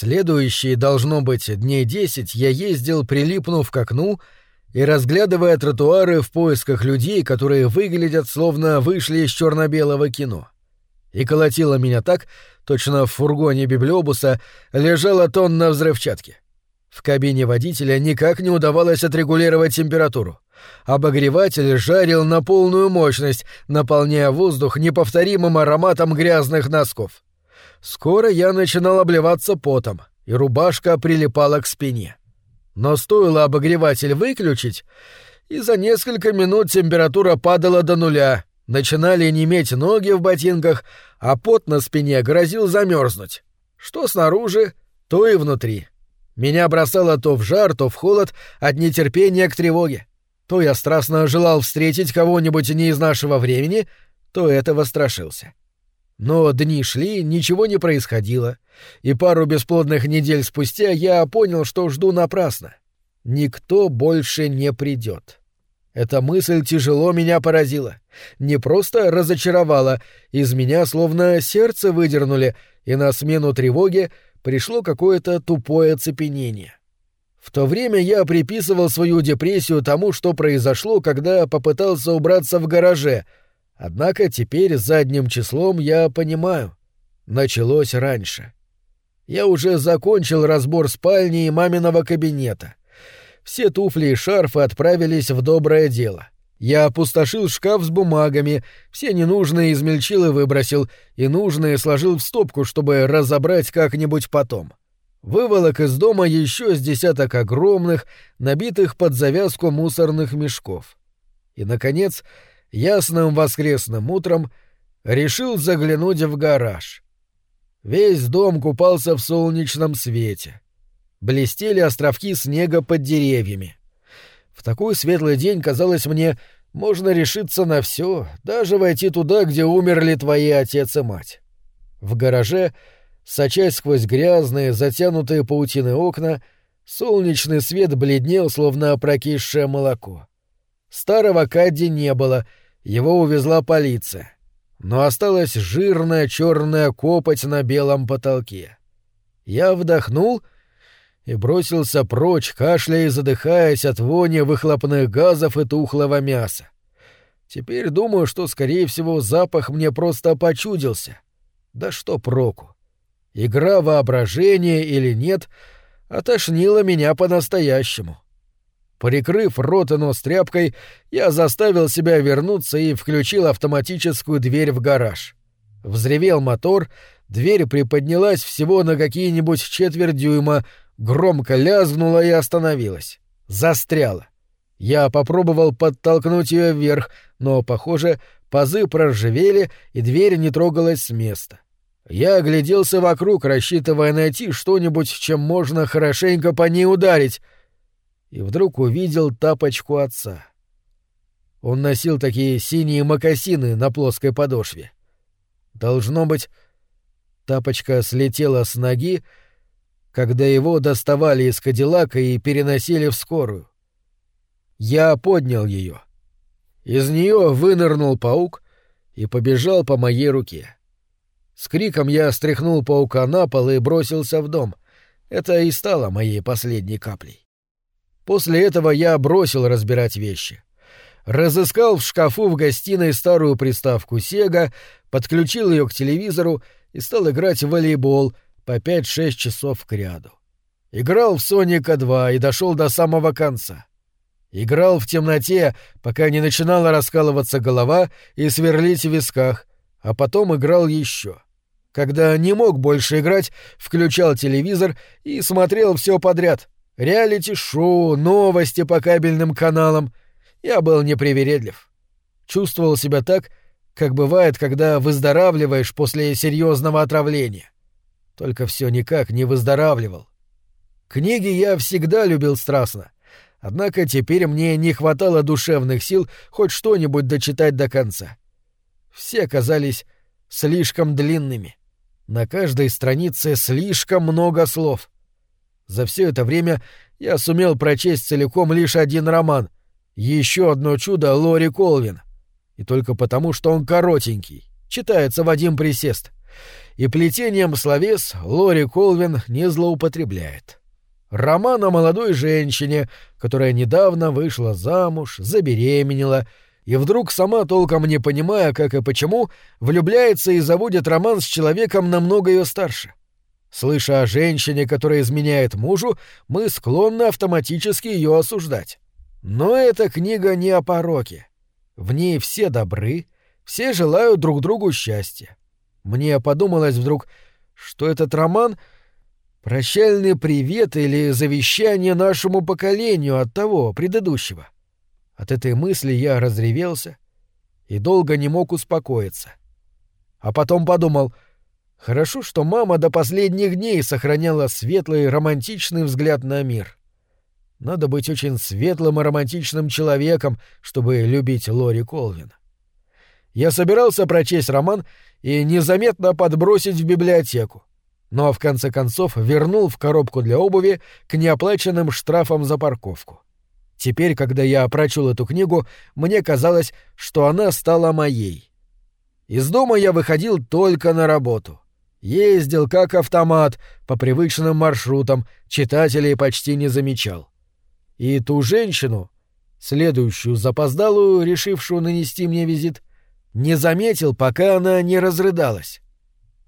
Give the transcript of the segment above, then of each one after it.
Следующие, должно быть, дней десять я ездил, прилипнув к окну и разглядывая тротуары в поисках людей, которые выглядят словно вышли из черно-белого кино. И колотило меня так, точно в фургоне библиобуса лежала тонна взрывчатки. В кабине водителя никак не удавалось отрегулировать температуру. Обогреватель жарил на полную мощность, наполняя воздух неповторимым ароматом грязных носков. Скоро я начинал обливаться потом, и рубашка прилипала к спине. Но стоило обогреватель выключить, и за несколько минут температура падала до нуля, начинали неметь ноги в ботинках, а пот на спине грозил замерзнуть. Что снаружи, то и внутри. Меня бросало то в жар, то в холод от нетерпения к тревоге. То я страстно желал встретить кого-нибудь не из нашего времени, то этого страшился. Но дни шли, ничего не происходило, и пару бесплодных недель спустя я понял, что жду напрасно. Никто больше не придет. Эта мысль тяжело меня поразила. Не просто разочаровала, из меня словно сердце выдернули, и на смену тревоге пришло какое-то тупое цепенение. В то время я приписывал свою депрессию тому, что произошло, когда попытался убраться в гараже — Однако теперь задним числом я понимаю. Началось раньше. Я уже закончил разбор спальни и маминого кабинета. Все туфли и шарфы отправились в доброе дело. Я опустошил шкаф с бумагами, все ненужные измельчил и выбросил, и нужные сложил в стопку, чтобы разобрать как-нибудь потом. Выволок из дома еще с десяток огромных, набитых под завязку мусорных мешков. И, наконец, ясным воскресным утром решил заглянуть в гараж. Весь дом купался в солнечном свете. Блестели островки снега под деревьями. В такой светлый день, казалось мне, можно решиться на все, даже войти туда, где умерли твои отец и мать. В гараже, сочась сквозь грязные, затянутые паутиной окна, солнечный свет бледнел, словно опрокисшее молоко. Старого Кадди не было, его увезла полиция. Но осталась жирная черная копоть на белом потолке. Я вдохнул и бросился прочь, кашляя и задыхаясь от вони выхлопных газов и тухлого мяса. Теперь думаю, что, скорее всего, запах мне просто почудился. Да что проку? Игра воображения или нет, отошнила меня по-настоящему. — Прикрыв рот и нос тряпкой, я заставил себя вернуться и включил автоматическую дверь в гараж. Взревел мотор, дверь приподнялась всего на какие-нибудь четверть дюйма, громко лязгнула и остановилась. Застряла. Я попробовал подтолкнуть ее вверх, но, похоже, пазы проржавели, и дверь не трогалась с места. Я огляделся вокруг, рассчитывая найти что-нибудь, чем можно хорошенько по ней ударить — и вдруг увидел тапочку отца. Он носил такие синие мокасины на плоской подошве. Должно быть, тапочка слетела с ноги, когда его доставали из кадиллака и переносили в скорую. Я поднял ее. Из нее вынырнул паук и побежал по моей руке. С криком я стряхнул паука на пол и бросился в дом. Это и стало моей последней каплей. После этого я бросил разбирать вещи. Разыскал в шкафу в гостиной старую приставку Сега, подключил ее к телевизору и стал играть в волейбол по 5-6 часов к ряду. Играл в Соника 2 и дошел до самого конца. Играл в темноте, пока не начинала раскалываться голова и сверлить в висках, а потом играл еще. Когда не мог больше играть, включал телевизор и смотрел все подряд — Реалити-шоу, новости по кабельным каналам. Я был непривередлив. Чувствовал себя так, как бывает, когда выздоравливаешь после серьезного отравления. Только все никак не выздоравливал. Книги я всегда любил страстно. Однако теперь мне не хватало душевных сил хоть что-нибудь дочитать до конца. Все казались слишком длинными. На каждой странице слишком много слов. За все это время я сумел прочесть целиком лишь один роман. Еще одно чудо Лори Колвин. И только потому, что он коротенький. Читается в один присест. и плетением словес Лори Колвин не злоупотребляет. Роман о молодой женщине, которая недавно вышла замуж, забеременела и вдруг сама толком не понимая, как и почему, влюбляется и заводит роман с человеком намного ее старше. Слыша о женщине, которая изменяет мужу, мы склонны автоматически ее осуждать. Но эта книга не о пороке. В ней все добры, все желают друг другу счастья. Мне подумалось вдруг, что этот роман — прощальный привет или завещание нашему поколению от того, предыдущего. От этой мысли я разревелся и долго не мог успокоиться. А потом подумал, хорошо, что мама до последних дней сохраняла светлый романтичный взгляд на мир. Надо быть очень светлым и романтичным человеком, чтобы любить Лори Колвин я собирался прочесть роман и незаметно подбросить в библиотеку, но в конце концов вернул в коробку для обуви к неоплаченным штрафам за парковку. Теперь, когда я прочел эту книгу, мне казалось, что она стала моей. Из дома я выходил только на работу. Ездил как автомат по привычным маршрутам, читателей почти не замечал. И ту женщину, следующую запоздалую, решившую нанести мне визит, не заметил, пока она не разрыдалась.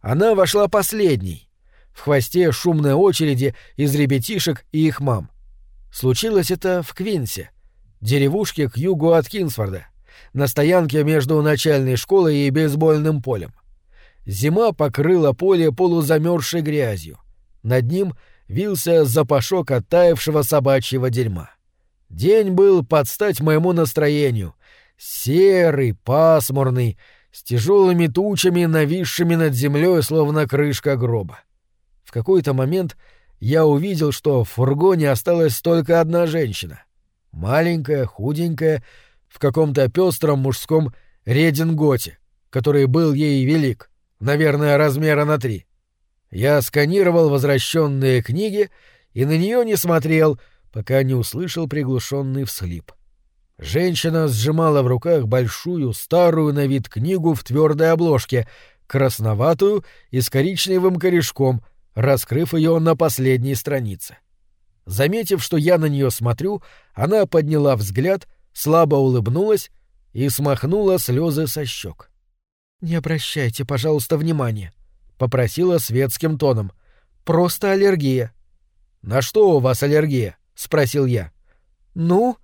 Она вошла последней. В хвосте шумной очереди из ребятишек и их мам. Случилось это в Квинсе, деревушке к югу от Кинсфорда, на стоянке между начальной школой и бейсбольным полем. Зима покрыла поле полузамерзшей грязью. Над ним вился запашок оттаившего собачьего дерьма. День был под стать моему настроению, серый, пасмурный, с тяжелыми тучами, нависшими над землей, словно крышка гроба. В какой-то момент я увидел, что в фургоне осталась только одна женщина. Маленькая, худенькая, в каком-то пестром мужском рединготе, который был ей велик, наверное, размера на три. Я сканировал возвращенные книги и на нее не смотрел, пока не услышал приглушенный всхлип. Женщина сжимала в руках большую, старую на вид книгу в твердой обложке, красноватую и с коричневым корешком, раскрыв ее на последней странице. Заметив, что я на нее смотрю, она подняла взгляд, слабо улыбнулась и смахнула слезы со щек. «Не обращайте, пожалуйста, внимания», — попросила светским тоном. «Просто аллергия». «На что у вас аллергия?» — спросил я. «Ну...»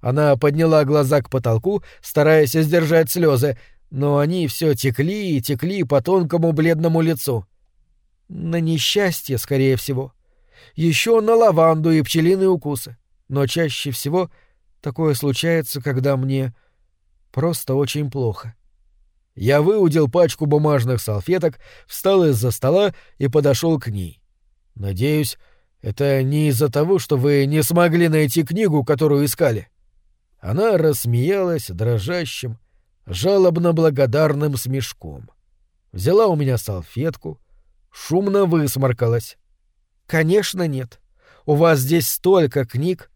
Она подняла глаза к потолку, стараясь сдержать слезы, но они все текли и текли по тонкому бледному лицу. На несчастье, скорее всего. Еще на лаванду и пчелиные укусы. Но чаще всего такое случается, когда мне просто очень плохо. Я выудил пачку бумажных салфеток, встал из-за стола и подошел к ней. Надеюсь, это не из-за того, что вы не смогли найти книгу, которую искали. Она рассмеялась дрожащим, жалобно благодарным смешком. Взяла у меня салфетку, шумно высморкалась. «Конечно нет. У вас здесь столько книг.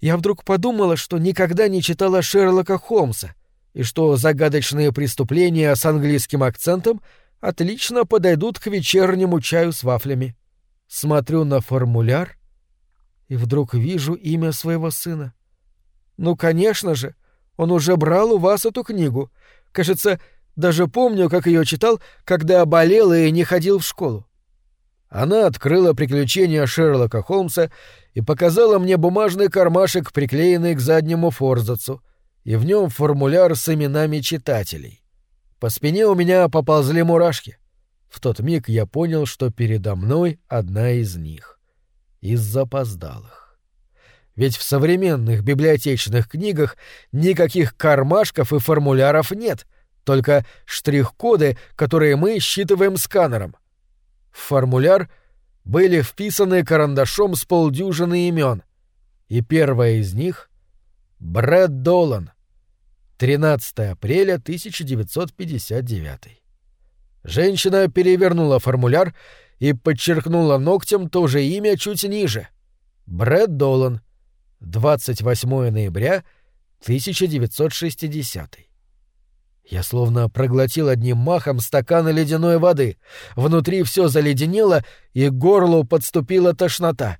Я вдруг подумала, что никогда не читала Шерлока Холмса, и что загадочные преступления с английским акцентом отлично подойдут к вечернему чаю с вафлями. Смотрю на формуляр и вдруг вижу имя своего сына. «Ну, конечно же. Он уже брал у вас эту книгу. Кажется, даже помню, как ее читал, когда болел и не ходил в школу». Она открыла приключения Шерлока Холмса и показала мне бумажный кармашек, приклеенный к заднему форзацу, и в нем формуляр с именами читателей. По спине у меня поползли мурашки. В тот миг я понял, что передо мной одна из них. Из запоздалых ведь в современных библиотечных книгах никаких кармашков и формуляров нет, только штрих-коды, которые мы считываем сканером. В формуляр были вписаны карандашом с полдюжины имен, и первое из них — Брэд Долан, 13 апреля 1959. Женщина перевернула формуляр и подчеркнула ногтем то же имя чуть ниже — Брэд Долан — 28 ноября 1960. Я словно проглотил одним махом стакана ледяной воды. Внутри все заледенело, и горлу подступила тошнота.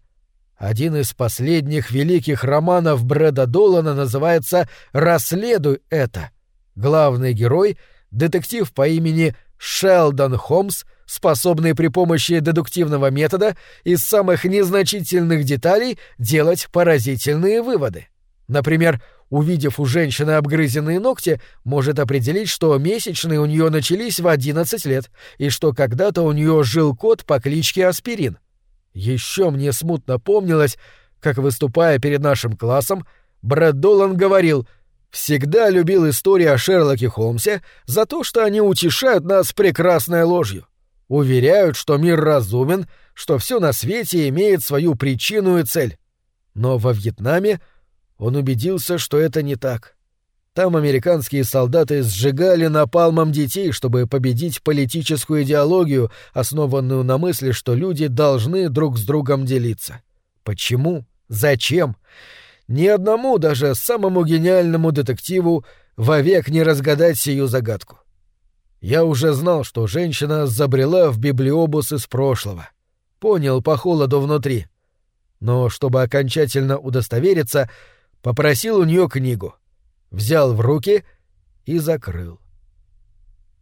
Один из последних великих романов Брэда Долана называется «Расследуй это». Главный герой — детектив по имени Шелдон Холмс, способный при помощи дедуктивного метода из самых незначительных деталей делать поразительные выводы. Например, увидев у женщины обгрызенные ногти, может определить, что месячные у нее начались в 11 лет и что когда-то у нее жил кот по кличке Аспирин. Еще мне смутно помнилось, как, выступая перед нашим классом, Брэд Долан говорил «Всегда любил истории о Шерлоке Холмсе за то, что они утешают нас прекрасной ложью. Уверяют, что мир разумен, что все на свете имеет свою причину и цель. Но во Вьетнаме он убедился, что это не так. Там американские солдаты сжигали напалмом детей, чтобы победить политическую идеологию, основанную на мысли, что люди должны друг с другом делиться. Почему? Зачем? Ни одному, даже самому гениальному детективу, вовек не разгадать сию загадку. Я уже знал, что женщина забрела в библиобус из прошлого. Понял по холоду внутри. Но чтобы окончательно удостовериться, попросил у нее книгу, взял в руки и закрыл.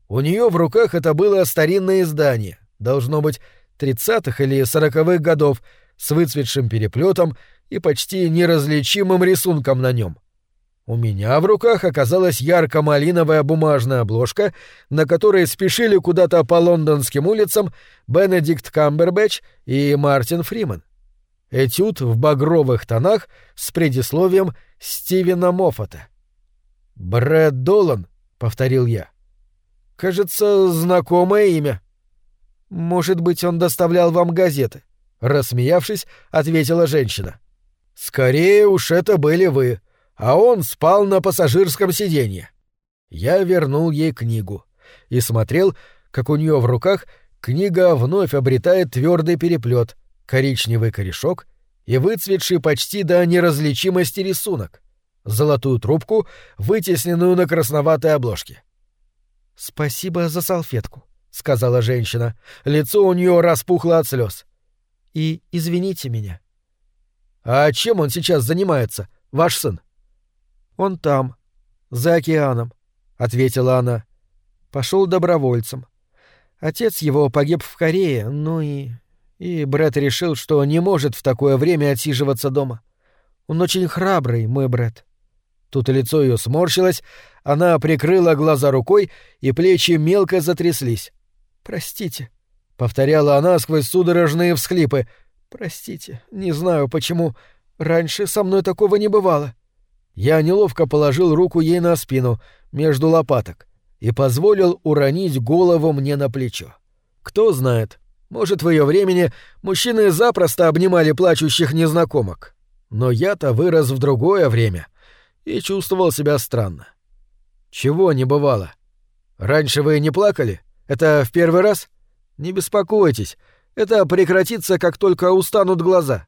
У нее в руках это было старинное издание, должно быть, тридцатых или сороковых годов, с выцветшим переплетом и почти неразличимым рисунком на нем. У меня в руках оказалась ярко-малиновая бумажная обложка, на которой спешили куда-то по лондонским улицам Бенедикт Камбербэтч и Мартин Фриман. Этюд в багровых тонах с предисловием Стивена Моффата. «Брэд Долан», — повторил я. «Кажется, знакомое имя». «Может быть, он доставлял вам газеты?» Рассмеявшись, ответила женщина. «Скорее уж это были вы, а он спал на пассажирском сиденье». Я вернул ей книгу и смотрел, как у нее в руках книга вновь обретает твердый переплет, коричневый корешок и выцветший почти до неразличимости рисунок, золотую трубку, вытесненную на красноватой обложке. «Спасибо за салфетку», — сказала женщина. Лицо у нее распухло от слез. «И извините меня». «А чем он сейчас занимается, ваш сын?» «Он там, за океаном», — ответила она. Пошел добровольцем. Отец его погиб в Корее, ну и и Бред решил, что не может в такое время отсиживаться дома. Он очень храбрый, мой Бред. Тут лицо ее сморщилось, она прикрыла глаза рукой, и плечи мелко затряслись. «Простите», — повторяла она сквозь судорожные всхлипы. «Простите, не знаю почему. Раньше со мной такого не бывало». Я неловко положил руку ей на спину, между лопаток, и позволил уронить голову мне на плечо. Кто знает, может, в ее времени мужчины запросто обнимали плачущих незнакомок. Но я-то вырос в другое время и чувствовал себя странно. Чего не бывало? Раньше вы не плакали? Это в первый раз? Не беспокойтесь, это прекратится, как только устанут глаза.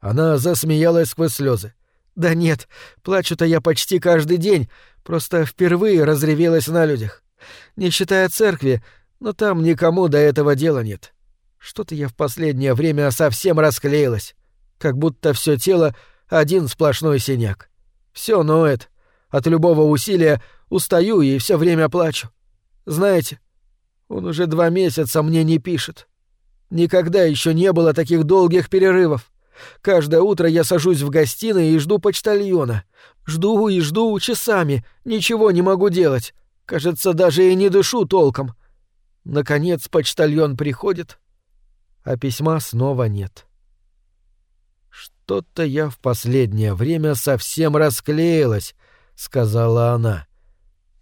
Она засмеялась сквозь слезы. Да нет, плачу-то я почти каждый день, просто впервые разревелась на людях. Не считая церкви, но там никому до этого дела нет. Что-то я в последнее время совсем расклеилась. Как будто все тело — один сплошной синяк. Все ноет. От любого усилия устаю и все время плачу. Знаете, он уже два месяца мне не пишет. Никогда еще не было таких долгих перерывов. Каждое утро я сажусь в гостиной и жду почтальона. Жду и жду часами, ничего не могу делать. Кажется, даже и не дышу толком. Наконец почтальон приходит, а письма снова нет. «Что-то я в последнее время совсем расклеилась», — сказала она.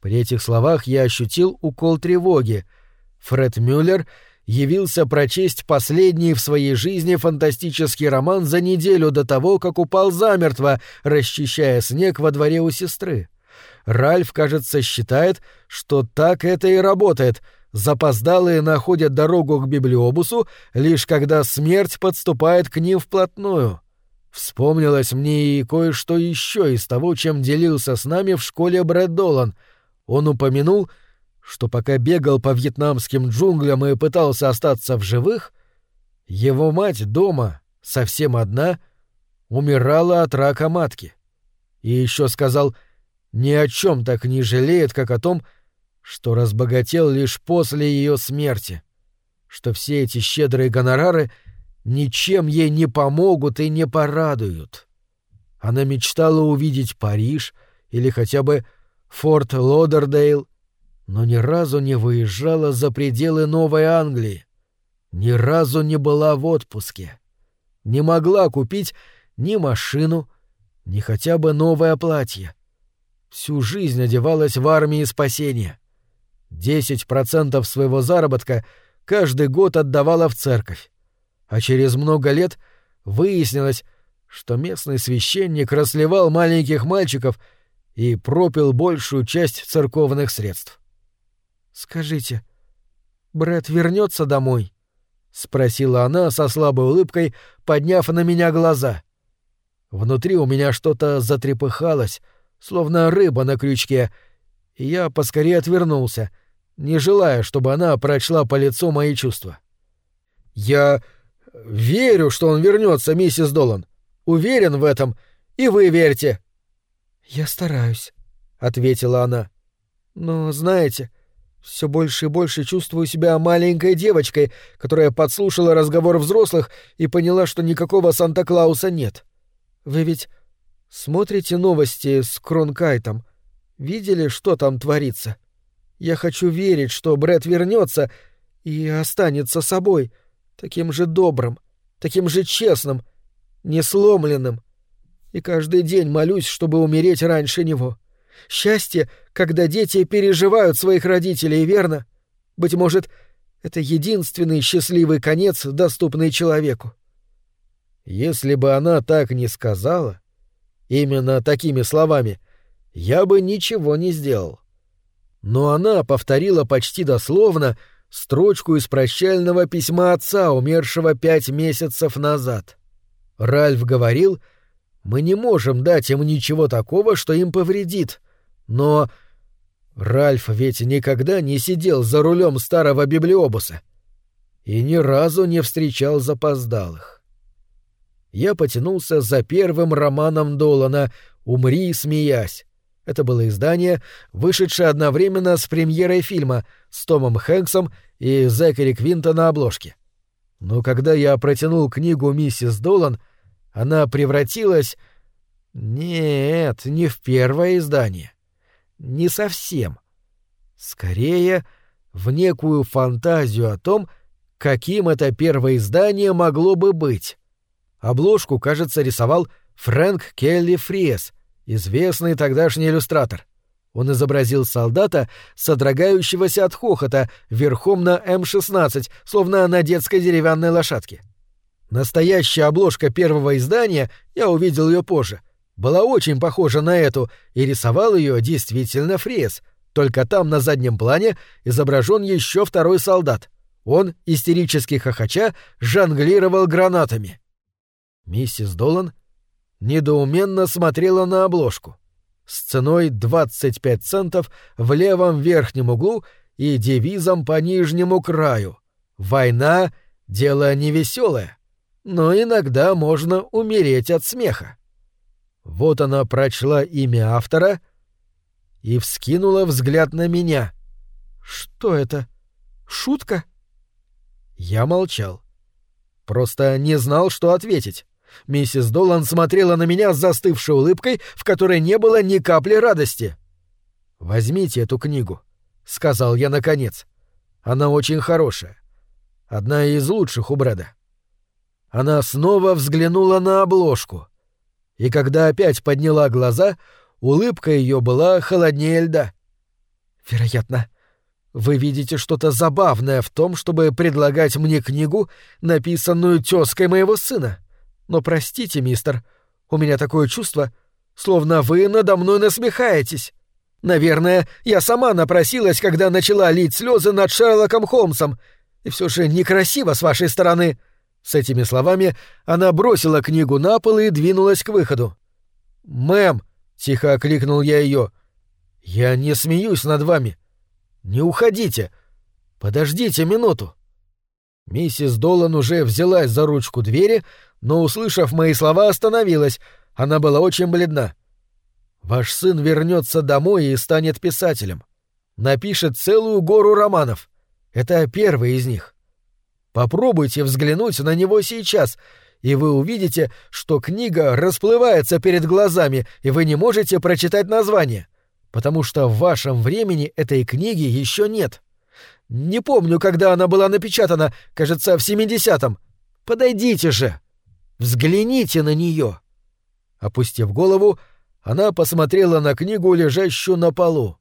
При этих словах я ощутил укол тревоги. Фред Мюллер явился прочесть последний в своей жизни фантастический роман за неделю до того, как упал замертво, расчищая снег во дворе у сестры. Ральф, кажется, считает, что так это и работает — запоздалые находят дорогу к библиобусу, лишь когда смерть подступает к ним вплотную. Вспомнилось мне и кое-что еще из того, чем делился с нами в школе Брэд Долан. Он упомянул, что пока бегал по вьетнамским джунглям и пытался остаться в живых, его мать дома, совсем одна, умирала от рака матки. И еще сказал, ни о чем так не жалеет, как о том, что разбогател лишь после ее смерти, что все эти щедрые гонорары ничем ей не помогут и не порадуют. Она мечтала увидеть Париж или хотя бы Форт Лодердейл, но ни разу не выезжала за пределы Новой Англии, ни разу не была в отпуске, не могла купить ни машину, ни хотя бы новое платье. Всю жизнь одевалась в армии спасения. Десять процентов своего заработка каждый год отдавала в церковь. А через много лет выяснилось, что местный священник расливал маленьких мальчиков и пропил большую часть церковных средств. «Скажите, Брэд вернется домой?» — спросила она со слабой улыбкой, подняв на меня глаза. Внутри у меня что-то затрепыхалось, словно рыба на крючке, и я поскорее отвернулся, не желая, чтобы она прочла по лицу мои чувства. «Я верю, что он вернется, миссис Долан. Уверен в этом, и вы верьте». «Я стараюсь», — ответила она. «Но, знаете, все больше и больше чувствую себя маленькой девочкой, которая подслушала разговор взрослых и поняла, что никакого Санта-Клауса нет. Вы ведь смотрите новости с Кронкайтом? Видели, что там творится? Я хочу верить, что Бред вернется и останется собой, таким же добрым, таким же честным, несломленным. И каждый день молюсь, чтобы умереть раньше него. Счастье, когда дети переживают своих родителей, верно? Быть может, это единственный счастливый конец, доступный человеку. Если бы она так не сказала, именно такими словами, я бы ничего не сделал. Но она повторила почти дословно строчку из прощального письма отца, умершего пять месяцев назад. Ральф говорил, мы не можем дать им ничего такого, что им повредит. Но Ральф ведь никогда не сидел за рулем старого библиобуса и ни разу не встречал запоздалых я потянулся за первым романом Долана «Умри, смеясь». Это было издание, вышедшее одновременно с премьерой фильма с Томом Хэнксом и Зекари Квинта на обложке. Но когда я протянул книгу «Миссис Долан», она превратилась... Нет, не в первое издание. Не совсем. Скорее, в некую фантазию о том, каким это первое издание могло бы быть. Обложку, кажется, рисовал Фрэнк Келли Фриес, известный тогдашний иллюстратор. Он изобразил солдата, содрогающегося от хохота, верхом на М-16, словно на детской деревянной лошадке. Настоящая обложка первого издания, я увидел ее позже, была очень похожа на эту, и рисовал ее действительно Фриес, только там на заднем плане изображен еще второй солдат. Он, истерически хохоча, жонглировал гранатами. Миссис Долан недоуменно смотрела на обложку с ценой 25 центов в левом верхнем углу и девизом по нижнему краю «Война — дело невеселое, но иногда можно умереть от смеха». Вот она прочла имя автора и вскинула взгляд на меня. «Что это? Шутка?» Я молчал. Просто не знал, что ответить. Миссис Долан смотрела на меня с застывшей улыбкой, в которой не было ни капли радости. «Возьмите эту книгу», — сказал я наконец. «Она очень хорошая. Одна из лучших у Брэда». Она снова взглянула на обложку. И когда опять подняла глаза, улыбка ее была холоднее льда. «Вероятно, вы видите что-то забавное в том, чтобы предлагать мне книгу, написанную тёзкой моего сына», но простите, мистер, у меня такое чувство, словно вы надо мной насмехаетесь. Наверное, я сама напросилась, когда начала лить слезы над Шерлоком Холмсом. И все же некрасиво с вашей стороны. С этими словами она бросила книгу на пол и двинулась к выходу. «Мэм!» — тихо окликнул я ее. Я не смеюсь над вами. Не уходите. Подождите минуту. Миссис Долан уже взялась за ручку двери, но, услышав мои слова, остановилась. Она была очень бледна. Ваш сын вернется домой и станет писателем. Напишет целую гору романов. Это первый из них. Попробуйте взглянуть на него сейчас, и вы увидите, что книга расплывается перед глазами, и вы не можете прочитать название, потому что в вашем времени этой книги еще нет. Не помню, когда она была напечатана, кажется, в 70-м. Подойдите же. Взгляните на нее. Опустив голову, она посмотрела на книгу, лежащую на полу.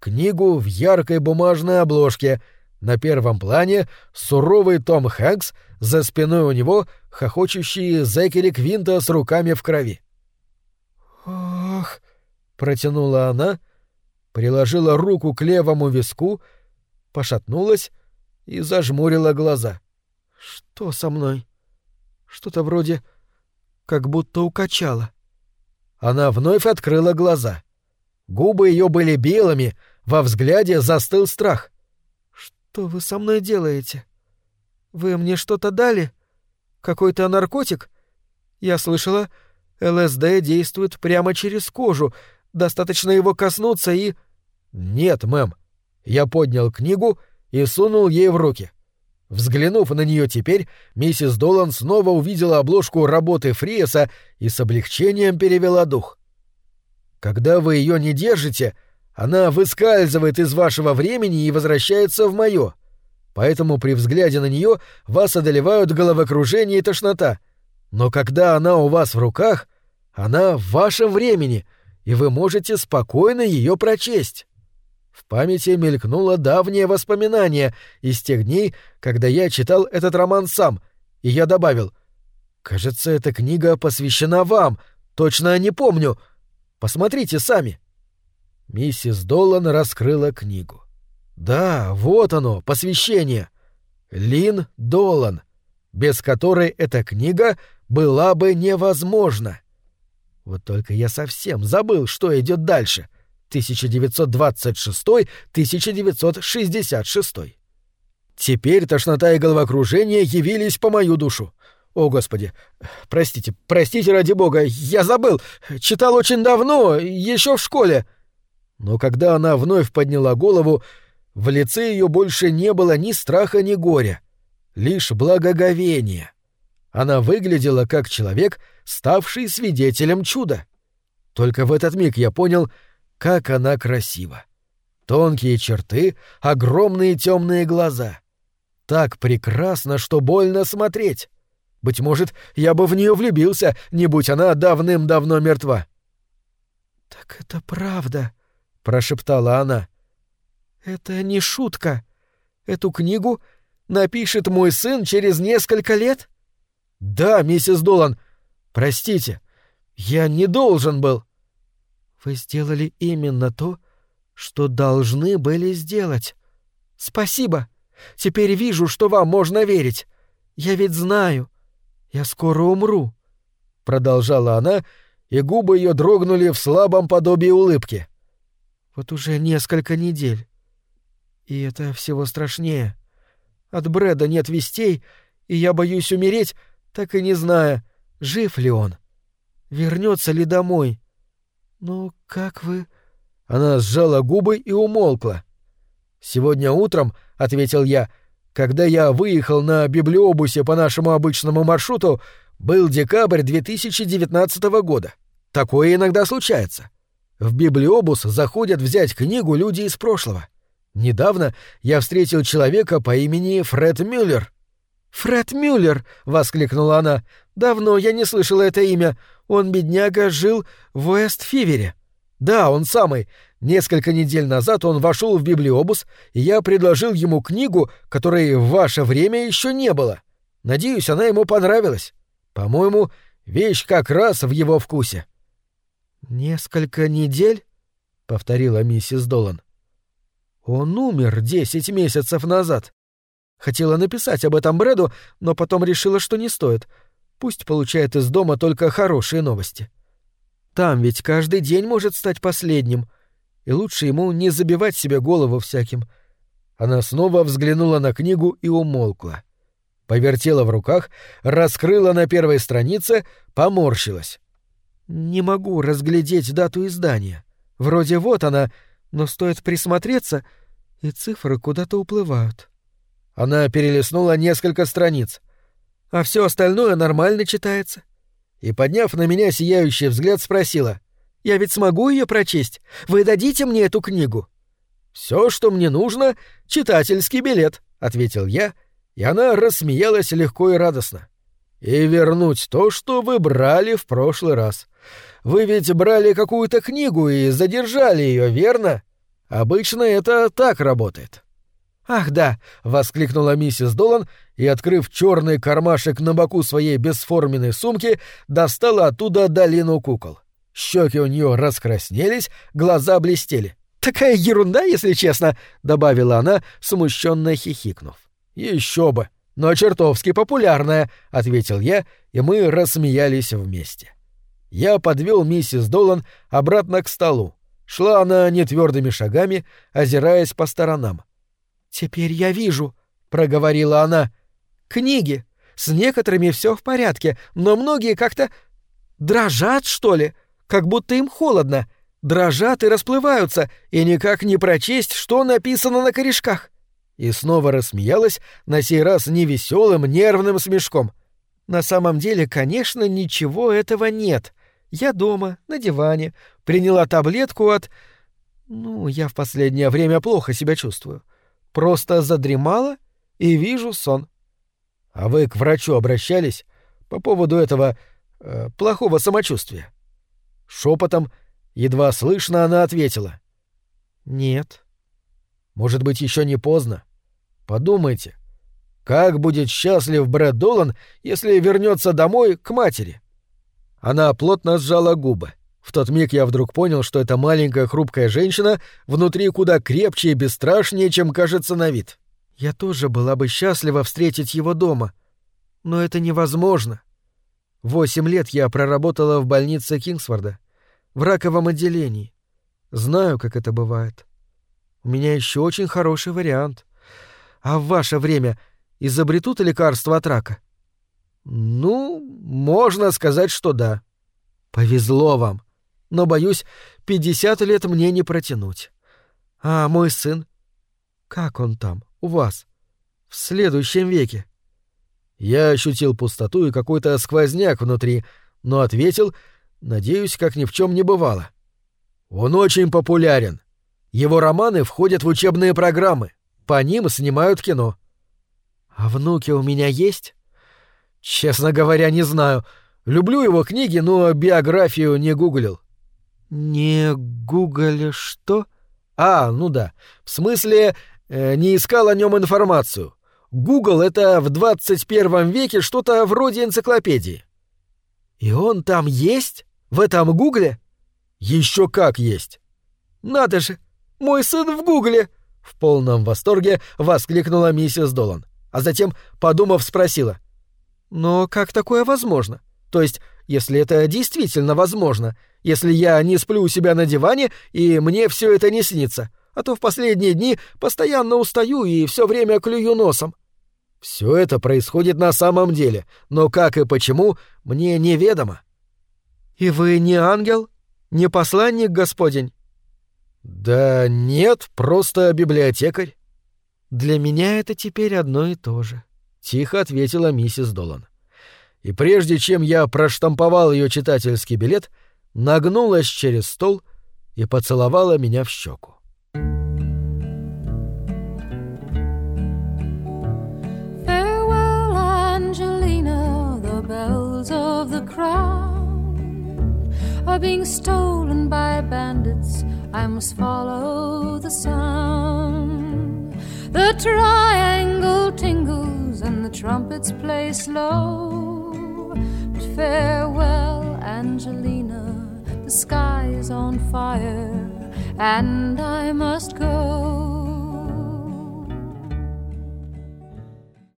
Книгу в яркой бумажной обложке. На первом плане суровый Том Хэнкс, за спиной у него хохочущий Зекери Квинта с руками в крови. «Ох!» — протянула она, приложила руку к левому виску, пошатнулась и зажмурила глаза. «Что со мной? Что-то вроде как будто укачало». Она вновь открыла глаза. Губы ее были белыми, во взгляде застыл страх. «Что вы со мной делаете? Вы мне что-то дали? Какой-то наркотик? Я слышала, ЛСД действует прямо через кожу, достаточно его коснуться и...» «Нет, мэм». Я поднял книгу и сунул ей в руки. Взглянув на нее теперь, миссис Долан снова увидела обложку работы Фриеса и с облегчением перевела дух. «Когда вы ее не держите, она выскальзывает из вашего времени и возвращается в мое. Поэтому при взгляде на нее вас одолевают головокружение и тошнота. Но когда она у вас в руках, она в вашем времени, и вы можете спокойно ее прочесть». В памяти мелькнуло давнее воспоминание из тех дней, когда я читал этот роман сам, и я добавил «Кажется, эта книга посвящена вам, точно не помню. Посмотрите сами». Миссис Долан раскрыла книгу. «Да, вот оно, посвящение. Лин Долан, без которой эта книга была бы невозможна. Вот только я совсем забыл, что идет дальше. 1926-1966. Теперь тошнота и головокружение явились по мою душу. О, Господи! Простите, простите ради бога, я забыл! Читал очень давно, еще в школе!» Но когда она вновь подняла голову, в лице ее больше не было ни страха, ни горя, лишь благоговение. Она выглядела как человек, ставший свидетелем чуда. Только в этот миг я понял, как она красива! Тонкие черты, огромные темные глаза. Так прекрасно, что больно смотреть. Быть может, я бы в нее влюбился, не будь она давным-давно мертва. Так это правда, прошептала она. Это не шутка. Эту книгу напишет мой сын через несколько лет? Да, миссис Долан. Простите, я не должен был. Вы сделали именно то, что должны были сделать. Спасибо. Теперь вижу, что вам можно верить. Я ведь знаю. Я скоро умру. Продолжала она, и губы ее дрогнули в слабом подобии улыбки. Вот уже несколько недель. И это всего страшнее. От Брэда нет вестей, и я боюсь умереть, так и не зная, жив ли он. Вернется ли домой. «Ну, как вы...» Она сжала губы и умолкла. «Сегодня утром», — ответил я, — «когда я выехал на библиобусе по нашему обычному маршруту, был декабрь 2019 года. Такое иногда случается. В библиобус заходят взять книгу люди из прошлого. Недавно я встретил человека по имени Фред Мюллер. «Фред Мюллер!» — воскликнула она. «Давно я не слышала это имя. Он, бедняга, жил в Уэст-Фивере». «Да, он самый. Несколько недель назад он вошел в библиобус, и я предложил ему книгу, которой в ваше время еще не было. Надеюсь, она ему понравилась. По-моему, вещь как раз в его вкусе». «Несколько недель?» — повторила миссис Долан. «Он умер десять месяцев назад. Хотела написать об этом Брэду, но потом решила, что не стоит. Пусть получает из дома только хорошие новости. Там ведь каждый день может стать последним. и лучше ему не забивать себе голову всяким. Она снова взглянула на книгу и умолкла. Повертела в руках, раскрыла на первой странице, поморщилась. «Не могу разглядеть дату издания. Вроде вот она, но стоит присмотреться, и цифры куда-то уплывают». Она перелистнула несколько страниц. «А все остальное нормально читается». И, подняв на меня сияющий взгляд, спросила. «Я ведь смогу ее прочесть? Вы дадите мне эту книгу?» «Все, что мне нужно, — читательский билет», — ответил я, и она рассмеялась легко и радостно. «И вернуть то, что вы брали в прошлый раз. Вы ведь брали какую-то книгу и задержали ее, верно? Обычно это так работает». «Ах да!» — воскликнула миссис Долан и, открыв черный кармашек на боку своей бесформенной сумки, достала оттуда долину кукол. Щеки у нее раскраснелись, глаза блестели. «Такая ерунда, если честно!» — добавила она, смущенно хихикнув. Еще бы! Но чертовски популярная!» — ответил я, и мы рассмеялись вместе. Я подвел миссис Долан обратно к столу. Шла она нетвердыми шагами, озираясь по сторонам. «Теперь я вижу», — проговорила она. «Книги. С некоторыми все в порядке, но многие как-то дрожат, что ли, как будто им холодно. Дрожат и расплываются, и никак не прочесть, что написано на корешках». И снова рассмеялась, на сей раз невеселым, нервным смешком. «На самом деле, конечно, ничего этого нет. Я дома, на диване, приняла таблетку от... Ну, я в последнее время плохо себя чувствую. Просто задремала и вижу сон. А вы к врачу обращались по поводу этого э, плохого самочувствия? Шепотом, едва слышно, она ответила. Нет. Может быть, еще не поздно. Подумайте, как будет счастлив Брэд Долан, если вернется домой к матери? Она плотно сжала губы. В тот миг я вдруг понял, что эта маленькая хрупкая женщина внутри куда крепче и бесстрашнее, чем кажется на вид. Я тоже была бы счастлива встретить его дома. Но это невозможно. Восемь лет я проработала в больнице Кингсворда, в раковом отделении. Знаю, как это бывает. У меня еще очень хороший вариант. А в ваше время изобретут лекарства от рака? Ну, можно сказать, что да. Повезло вам но, боюсь, пятьдесят лет мне не протянуть. А мой сын? Как он там, у вас? В следующем веке?» Я ощутил пустоту и какой-то сквозняк внутри, но ответил, надеюсь, как ни в чем не бывало. «Он очень популярен. Его романы входят в учебные программы. По ним снимают кино». «А внуки у меня есть?» «Честно говоря, не знаю. Люблю его книги, но биографию не гуглил. «Не гугли что?» «А, ну да. В смысле, не искал о нем информацию. Гугл — это в 21 веке что-то вроде энциклопедии». «И он там есть? В этом Гугле?» «Еще как есть». «Надо же! Мой сын в Гугле!» В полном восторге воскликнула миссис Долан, а затем, подумав, спросила. «Но как такое возможно? То есть, если это действительно возможно, если я не сплю у себя на диване и мне все это не снится, а то в последние дни постоянно устаю и все время клюю носом. Все это происходит на самом деле, но как и почему, мне неведомо. И вы не ангел? Не посланник Господень? Да нет, просто библиотекарь. Для меня это теперь одно и то же, тихо ответила миссис Долан. И прежде чем я проштамповал ее читательский билет, — нагнулась через стол и поцеловала меня в щеку. Crown are being stolen by bandits. I must follow the sound. The triangle tingles and the trumpets play slow. But farewell, Angelina the sky is on fire, and I must go.